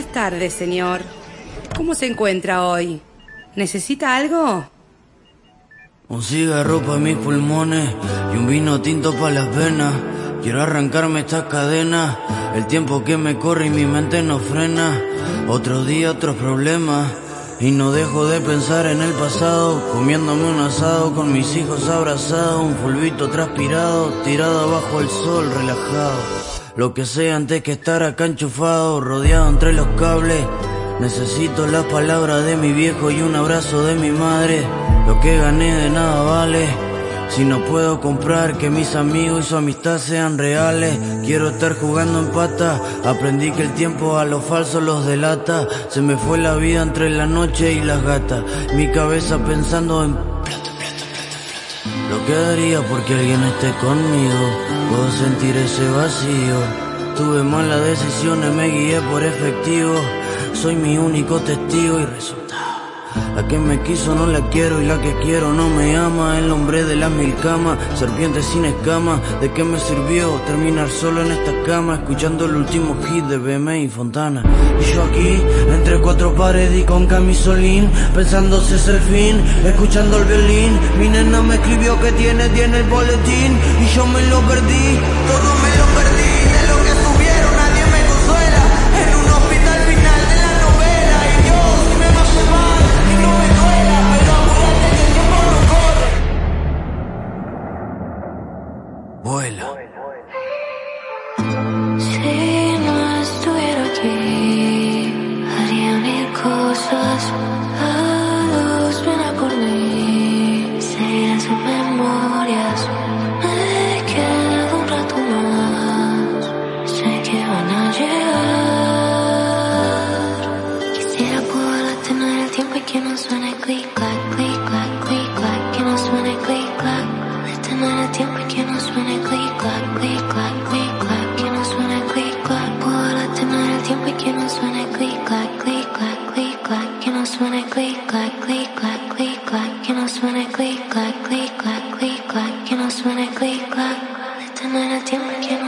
Buenas tardes, señor. ¿Cómo se encuentra hoy? ¿Necesita algo? Un cigarro pa' mis pulmones y un vino tinto pa' las venas. Quiero arrancarme estas cadenas, el tiempo que me corre y mi mente no frena. Otro día, otros problemas. Y no dejo de pensar en el pasado, comiéndome un asado con mis hijos abrazados, un polvito transpirado, tirado bajo el sol, relajado. Lo que sea antes que estar acá enchufado, rodeado entre los cables. Necesito la palabra de mi viejo y un abrazo de mi madre. Lo que gané de nada vale. Si no puedo comprar que mis amigos y su amistad sean reales, quiero estar jugando en pata. Aprendí que el tiempo a los falsos los delata. Se me fue la vida entre la noche y las gatas. Mi cabeza pensando en lo que daría porque alguien esté conmigo. Puedo sentir ese vacío. Tuve malas decisiones, me guié por efectivo. Soy mi único testigo y resultado. La que me quiso no la quiero y la que quiero no me ama. El hombre de las mil camas, serpiente sin escama. ¿De qué me sirvió terminar solo en esta cama? Escuchando el último hit de BM y Fontana. Y yo aquí, entre cuatro paredes y con camisolín, pensando si es el fin, escuchando el violín. Mi nena me escribió que tiene, tiene el boletín y yo me lo perdí. Todo me Vuela. suena tiempo y que no suene clic, clac, clic, clac, clic, clac, que no suene clic, clac. Puedo lastimar el tiempo y que no suene clic, clac, clic, clac, clic, clac, que no suene clic, clac, clic, clac, clic, clac, que no suene clic, clac, clic, clac, clic, clac, que no suene clic, clac. Lastimar el tiempo y que no